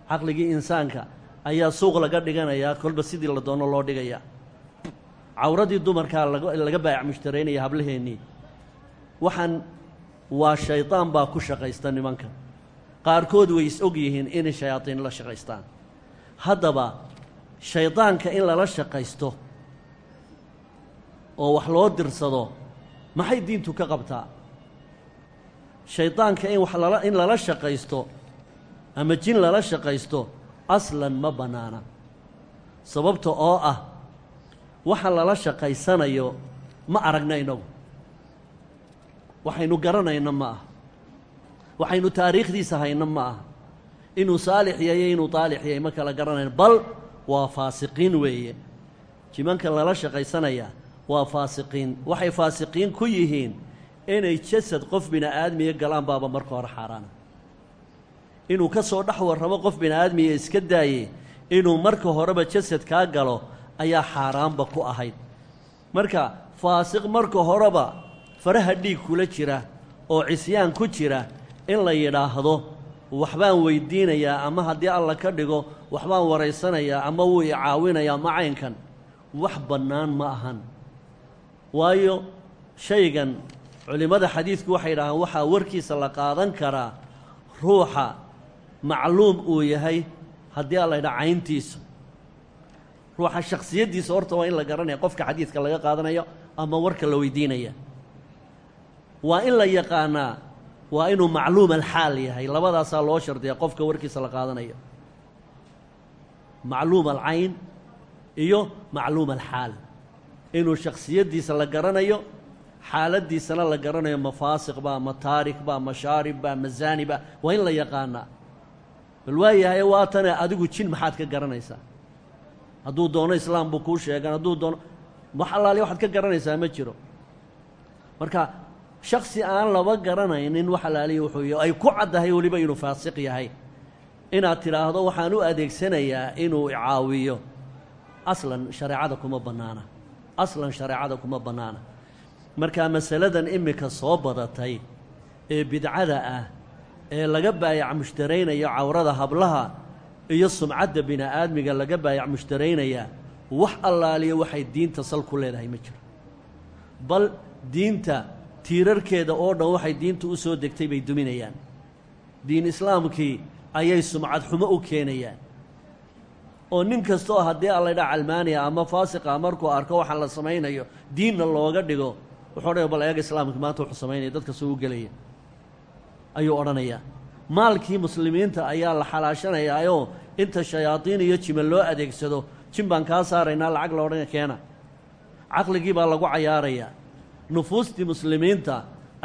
Caqligii insaanka ayaa suuq laga dhiganayaa kolba sidii la doono loo dhigayaa cawradii dumarkaa laga baayac mushtaraynaya hablaheennii waxaan waa shaydaan baa ku shaqaysta nimanka. Qaarkood way is og yihiin inay shayaadiin la shaqaystaan. Haddaba shaydaanka in lala shaqaysto oo wax loo dirsado maxay diintu ka qabtaa? Shaydaanka in wax lala in lala shaqaysto ama jin lala shaqaysto aslan ma bannaana sababta oo ah waxa lala shaqaysanayo ma aragna inagu. Waxaynu garanayno ma aha waxaynu taariikhdiisa hayno ma aha inuu saalix yahay inuu daalix yahay ma kala garanayno bal waa faasiqiin weeye. Jimankan lala shaqaysanaya waa faasiqiin. Waxay faasiqiin ku yihiin inay jasad qof bini aadmiya galaan baaba marka hore xaaraana. Inuu ka soo dhex warramo qof bini aadmiya iska daaye inuu marka horeba jasad kaa galo ayaa xaaraanba ku ahayd. Marka faasiq marka horeba faraha dhiig kula jira oo cisyaan ku jira in la yidhaahdo waxbaan weydiinayaa ama haddii alla ka dhigo waxbaan waraysanayaa ama wuu i caawinayaa macaynkan wax bannaan ma ahan waayo shaygan culimmada xadiidku waxay yidhahdaan waxaa warkiisa la qaadan karaa ruuxa macluum uu yahay haddii alla yidhaha cayntiisa ruuxa shakhsiyaddiisa horta waa in la garanaya qofka xadiidka laga qaadanayo ama warka la weydiinaya. Waa in la yaqaanaa waa inuu macluum alxaal yahay. Labadaasaa loo shardiya qofka warkiisa la qaadanayo. Macluum alcayn iyo macluum alxaal inuu shakhsiyaddiisa la garanayo xaaladdiisana la garanayo ma faasiq baa ma taarik baa ma shaarib baa ma zaani baa waa in la yaqaanaa. Bal waayahay waatane adigu jin maxaad ka garanaysaa? Hadduu doono islaam buu kuu sheegan hadduu doono wax allaali waxaad ka garanaysaa ma jiro. Marka shaksi aan laba garanaynin wax allaaliya wuxuu ay ku caddahay weliba inuu faasiq yahay. Inaad tidhaahdo waxaan u adeegsanayaa inuu caawiyo. Aslan shareecada kuma bannaana aslan shareecada kuma bannaana. Marka masaladan iminka soo badatay ee bidcada ah ee laga baayac mushtaraynayo cawrada hablaha iyo sumcadda bini aadmiga laga baayac mushtaraynayaa wax allaaliya waxay diinta sal ku leedahay ma jiro. Bal diinta tiirarkeeda oo dhan waxay diinta u soo degtay bay duminayaan. Diin islaamkii ayay sumcad xumo u keenayaan oo nin kasta oo haddii allaydha calmaaniya ama faasiqa markuu arko waxaa la samaynayo diinna looga dhigo wuxuu odhanaya bal eega islaamka maanta wuxuu samaynaya dadka soo u gelaya. Ayuu odhanayaa. Maalkii muslimiinta ayaa la xalaashanayaayoo inta shayaadiin iyo jima loo adeegsado jin baan kaa saaraynaa lacag la odhan keena. Caqligii baa lagu cayaarayaa. Nufuustii muslimiinta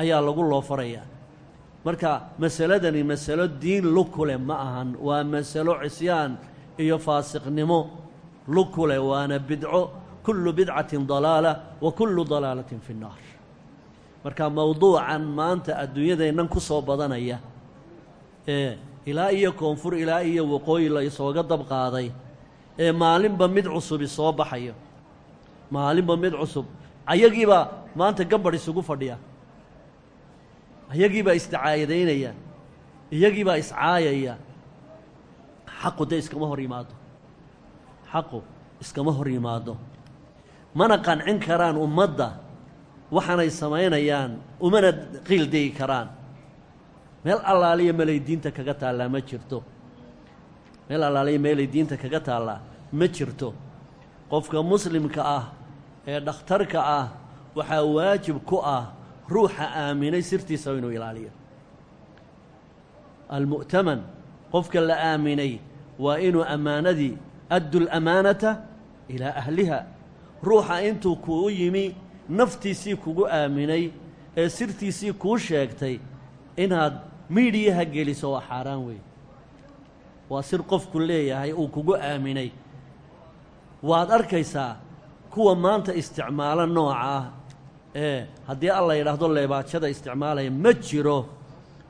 ayaa lagu loofarayaa marka masaladani masalo diin lukule ma ahan waa masalo cisyaan iyo faasiqnimo. Lukule waana bidco kullu bidcatin dalaala wa kullu dalaalatin fi nnaar. Marka mowduucan maanta adduunyadeennan ku soo badanaya ee ilaa iyo koonfur ilaa iyo waqooyi la isooga dab qaaday ee maalinba mid cusubi soo baxayo. Maalinba mid cusub. Ayagiibaa maanta gabadh isugu fadhiya. Ayagiibaa isdacaayadaynaya iyagiibaa iscaayaya xaqu dee iskama hor yimaado. Xaqu iskama hor yimaado. Mana qancin karaan ummadda waxaanay samaynayaan umana qiil degi karaan. Meel allaaliya meelay diinta kaga taallaa ma jirto. Meel allaaliya meelay diinta kaga taallaa ma jirto. Qofka muslimka ah ee dhakhtarka ah waxaa waajib ku ah ruuxa aaminay sirtiisa inuu ilaaliyo. Almu'taman qofka la aaminay waa inuu ammaanadii addu lamaanata ilaa ahliha. Ruuxa intuu kuu yimi naftiisii kugu aaminay ee sirtiisii kuu sheegtay inaad miidhiyaha geliso waa xaaraan weey waa sir qofku leeyahay uu kugu aaminay. Waad arkaysaa kuwa maanta isticmaalo nooca ah ee haddii alla yidhaahdo leebaajada isticmaalaya ma jiro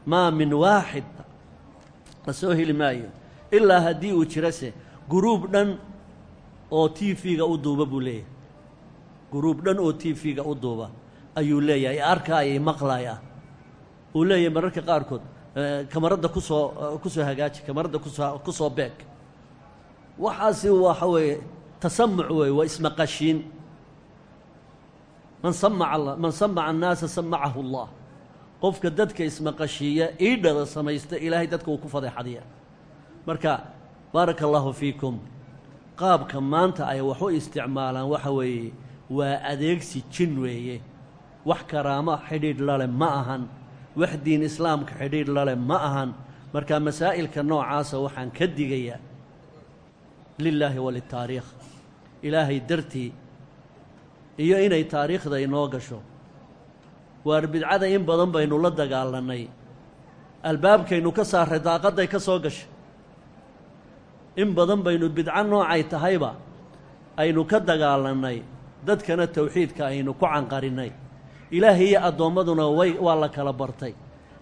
maa min waaxid. La soo heli maayo ilaa haddii uu jirase guruub dhan oo t v-ga u duuba buu leeyahay. Guruub dhan oo t v-ga u duuba ayuu leeyahay. Arkaaya maqlaaya uu leeyahay mararka qaarkood kamaradda ku soo ku soo hagaaji kamaradda ku soo ku soo beeg. Waxaasi waxa weeye tasamuc weeye waa ismaqashiin. Man samaca man samaca annaasa samacahu allah. Qofka dadka ismaqashiiya iidhada samaysta ilaahay dadka uu ku fadeexadiya marka baaraka allaahu fiikum. Qaabka maanta ay wax u isticmaalaan waxa weeye waa adeegsi jin weeye. Wax karaamo xidhiidh lale ma ahan. Wax diin islaamka xidhiidh lale ma ahan. Marka masaa'ilka noocaasa waxaan ka digayaa. Lilaahi walitaariikh ilaahay dartii iyo inay taariikhda inoo gasho. Waar bidcada in badan baynu la dagaalannay. Albaabkaynu ka saarray daaqadday ka soo gashay in badan baynu bidco noocay tahayba aynu ka dagaalannay dadkana tawxiidka aynu ku canqarinnay. Ilaahay iyo addoommaduna way waa la kala bartay.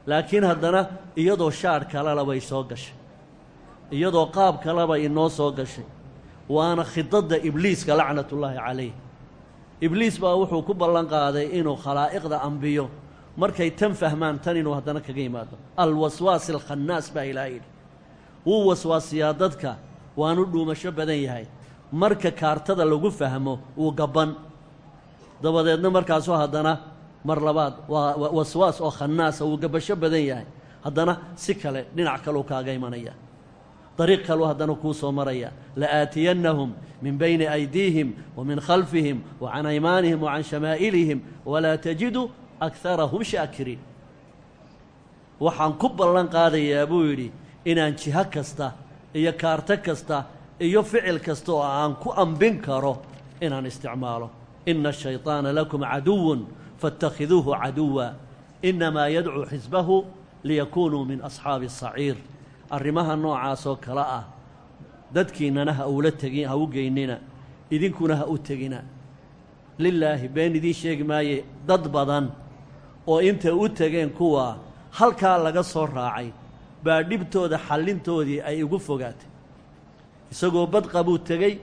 Laakiin haddana iyadoo shaadh kalela bay soo gashay. Iyadoo qaab kaleba inoo soo gashay. Waana khidadda ibliiska lacnatullaahi calayh ibliis baa wuxuu ku ballan qaaday inuu khalaa'iqda ambiyo markay tan fahmaan tan inuu haddana kaga yimaado. Alwaswaas alkhannaas baa ilaa yidhi wuu waswaasiyaa dadka waanu dhuumasho badan yahay. Marka kaartada lagu fahmo wuu gabban. Dabadeedna markaasuu haddana mar labaad waa waswaas oo khannaasa wuu gabbasho badan yahay. Haddana si kale dhinac kaleu kaaga imanaya. Dariiq kaluu haddana kuu soo maraya. La'aatiyannahum min bayni aydiihim wa min khalfihim wa can aymaanihim wa can shamaa'ilihim walaa tajidu akarahum shaakiriin waxaan ku ballan qaadayaa buu yidhi inaan jiho kasta iyo kaarto kasta iyo ficil kasta oo aan ku ambin karo inaan isticmaalo ina ashayطaana lakum caduwun faاtakhiduuhu caduwa inamaa yadcuu xisbahu liyakunuu min asxaabi الsaciir arrimaha noocaasoo kale ah dadkiinnana ha uula tegin ha u geynina idinkuna ha u tegina lilaahi been idiin sheegi maaye dad badan oo intay u tegeen kuwa halkaa laga soo raacay baa dhibtooda xallintoodii ay igu fogaatay. Isagoo badqabuu tegey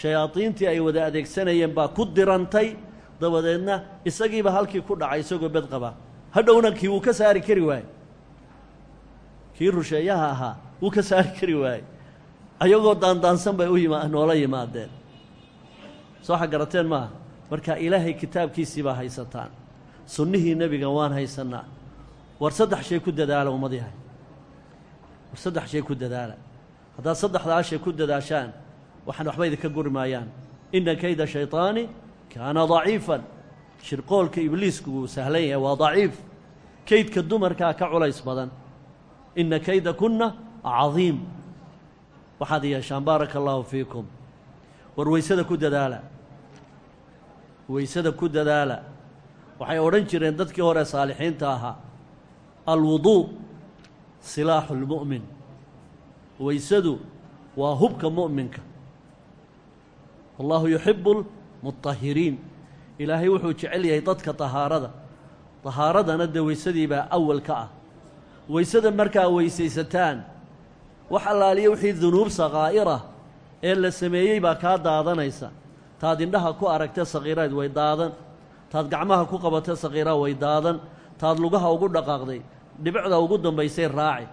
shayaadiintii ay wada adeegsanayeen baa ku dirantay dabadeedna isagiiba halkii ku dhacay isagoo badqaba hadhowna kii wuu ka saari kari waaye kii rusheeyaha ahaa wuu ka saari kari waaye ayagoo daandaansan bay u yima noola yimaadeen. Soo xa garateen maaha. Marka ilaahay kitaabkiisii baa haysataan. Sunnihii nebiga waan haysannaa. War saddex shay ku dadaala ummad yahay. war saddex shay ku dadaala. Haddaad saddexdaa shay ku dadaashaan waxaan waxba idinka guri maayaan. Inna kayda shayطaani kaana daciifan. Shirqoolka ibliisku wuu sahlan yahay waa daciif. Kaydka dumarkaa ka culays badan. Inna kayda kunna cadiim. Waxaad yeeshaan baaraka allaahu fiikum. War weysada ku dadaala. Weysada ku dadaala. Waxay odhan jireen dadkii hore saalixiinta ahaa alwuduu silaaxu lmu'min weysadu waa hubka mu'minka. Wallahu yuxibu lmutahiriin ilaahay wuxuu jecel yahay dadka tahaarada. Tahaaradana dee weysadiibaa awal ka ah. Weysada markaa weysaysataan wax allaaliya wixii dunuub sakaa'irah ee la sameeyey baa kaa daadanaysa. Taad indhaha ku aragtee sakhiiraad way daadan. Taad gacmaha ku qabatee sakhiiraa way daadan. Taad lugaha ugu dhaqaaqday dhibicda ugu dambaysay raaci.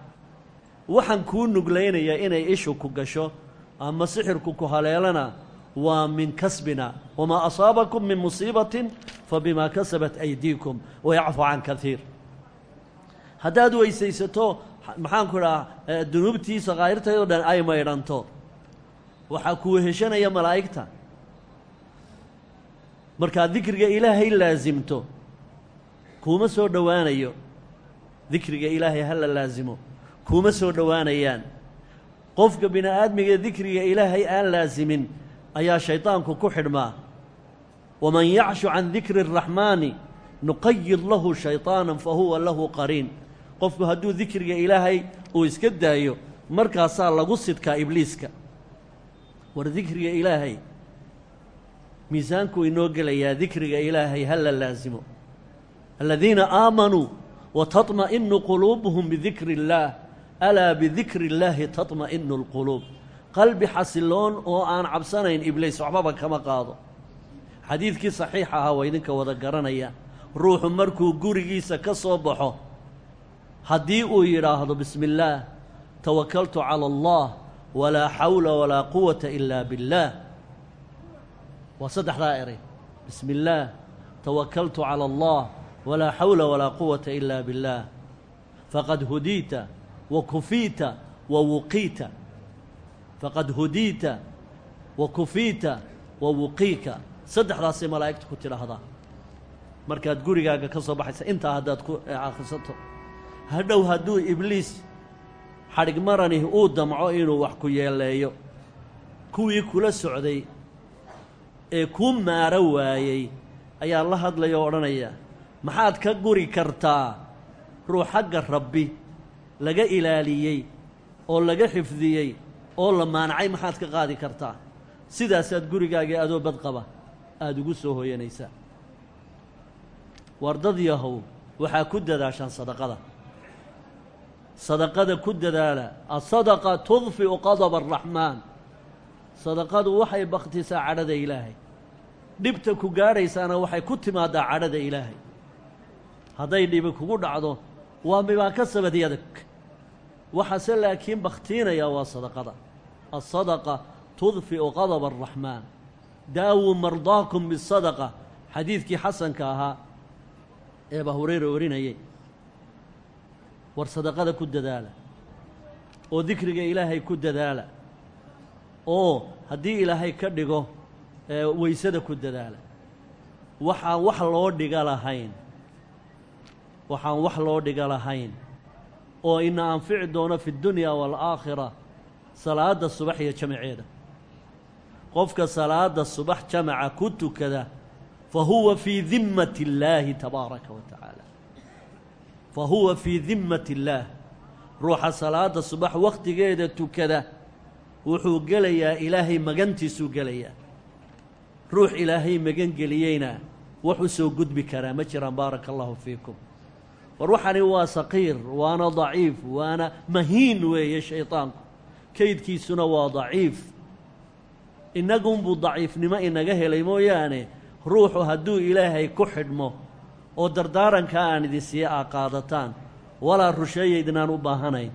Waxaan kuu nuglaynayaa inay ishu ku gasho ama sixirku ku haleelana waa min kasbina wamaa asaabakum min musiibatin fa bimaa kasabat aydiikum wayacfu can kaiir haddaad weysaysato maxaanku idhaha dunuubtii sakhaa'irtaydoo dhan ay maydhanto. Waxaa ku weheshanaya malaa'igta. Markaad dikriga ilaahay laasimto kuuma soo dhowaanayo dikriga ilaahay ha la laasimo kuuma soo dhowaanayaan. Qofka bini-aadmiga dikriga ilaahay aan laasimin ayaa shaydaanku ku xidhmaa. Waman yacshu can dikri araxmaani nuqayid lahu shayطaana fahuwa lahu qariin. Qofku hadduu dikriga ilaahay uu iska daayo markaasaa lagu sidkaa ibliiska. War dikriga ilaahay miisaanku inoo gelayaa dikriga ilaahay ha la laasimo aladiina aamanuu wataطma'inu quluubuhum bidikri اllaah alaa bidikri اllaahi taطma'inu اlquluub qalbi xasiloon oo aan cabsanayn ibliis waxbaba kama qaado xadiidkii saxiixa ahaa waa idinka wada garanaya ruuxu markuu gurigiisa ka soo baxo haddii uu yidhaahdo bismi illaah tawakaltu cala allah walaa xawla walaa quwata ilaa biاllaah waa saddexdaa eray bismi illaah tawakaltu cala allah walaa xawla walaa quwata ila biاllah faqad hudiita wa kufiita wa wuqiita faqad hudiita wa kufiita wa wuqiika saddexdaasay malaa'igta ku tidhaahdaa markaad gurigaaga ka soo baxaysa intaa haddaad ku akhrisato hadhow hadduu ibliis xadhig marani uu damco inuu wax ku yeeleeyo kuwii kula socday ee kuu maaro waayey ayaa la hadlaya oo odhanaya maxaad ka guri kartaa ruux xagga rabbi laga ilaaliyey oo laga xifdiyey oo la maanacay maxaad ka qaadi kartaa? Sidaasaad gurigaagii adoo badqaba aada ugu soo hooyanaysaa wardad yahow waxaa ku dadaashaan sadaqada. Sadaqada ku dadaala asadaqa tudfi'u qadaba araxmaan sadaqadu waxay bakhtisaa cadhada ilaahay. Dhibta ku gaadhaysaana waxay ku timaadaa cadhada ilaahay hadday dhibi kugu dhacdo waa mibaa ka sabadi adag. Waxaase laakiin bakhtiinaya waa sadaqada. Asadaqa tudfi'u qadaba araxmaan daawuu mardaakum bisadaqa xadiidkii xasanka ahaa ee abaa hureyra warinayay war sadaqada ku dadaala. Oo dikriga ilaahay ku dadaala. Oo haddii ilaahay ka dhigo weysada ku dadaala. Waxaan wax loo dhiga lahayn waxaan wax loo dhiga lahayn oo ina anfici doono fi اddunya waalaakhira salaadda subax iyo jamaceeda qofka salaadda subax jamaca ku tukada fa huwa fii dimmati اllaahi tabaaraka wa tacaala fa huwa fii dimmati اllaah ruuxa salaadda subax wakhtigeeda tukada wuxuu gelayaa ilaahay magantiisuu gelayaa ruux ilaahay magan geliyeyna wax u soo gudbi karaa ma jiraan baaraka allahu fiikum war waxani waa saqiir waana daciif waana mahiin weeye shaydaanku kaydkiisuna waa daciif. Innagunbuu daciifnimo inaga helay mooyaane ruuxu hadduu ilaahay ku xidhmo oo dardaarankaa aan idin siiya aa qaadataan. Walaa rusheeyaydinaan u baahanayn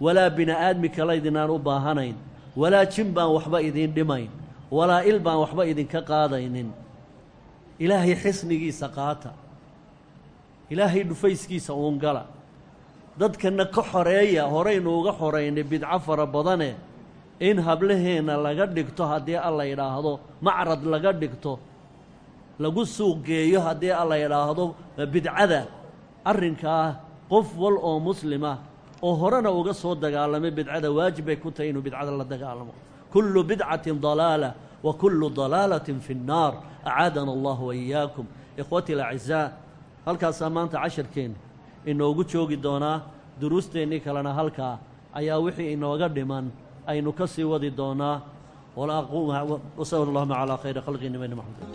walaa bini aadmi kalaydinaan u baahanayn walaa jin baan waxba idiin dhimayn walaa il baan waxba idinka qaadaynin. Ilaahay xisnigiisa qaata ilaahay dhufayskiisa uungala dadkanna ka xoreeya horaynu uga xoraynay bidco fara badane in hablaheenna laga dhigto haddii alla yidhaahdo macrad laga dhigto lagu suuq geeyo haddii alla yidhaahdo bidcada arrinkaa qof wal oo muslima oo horena uga soo dagaalamay bidcada waajib bay ku tahay inuu bidcada la dagaalamo. Kullu bidcatin dalaala wa kullu dalaalatin fi nnaar. Acaadana allahu wa iyaakum ikhwati alacizaa halkaasaa maanta casharkeenna inoogu joogi doonaa duruusteennii kalena halkaa ayaa wixii inooga dhiman aynu ka sii wadi doonaa wasal allahuma calaa khayri khalqi nabina maxamed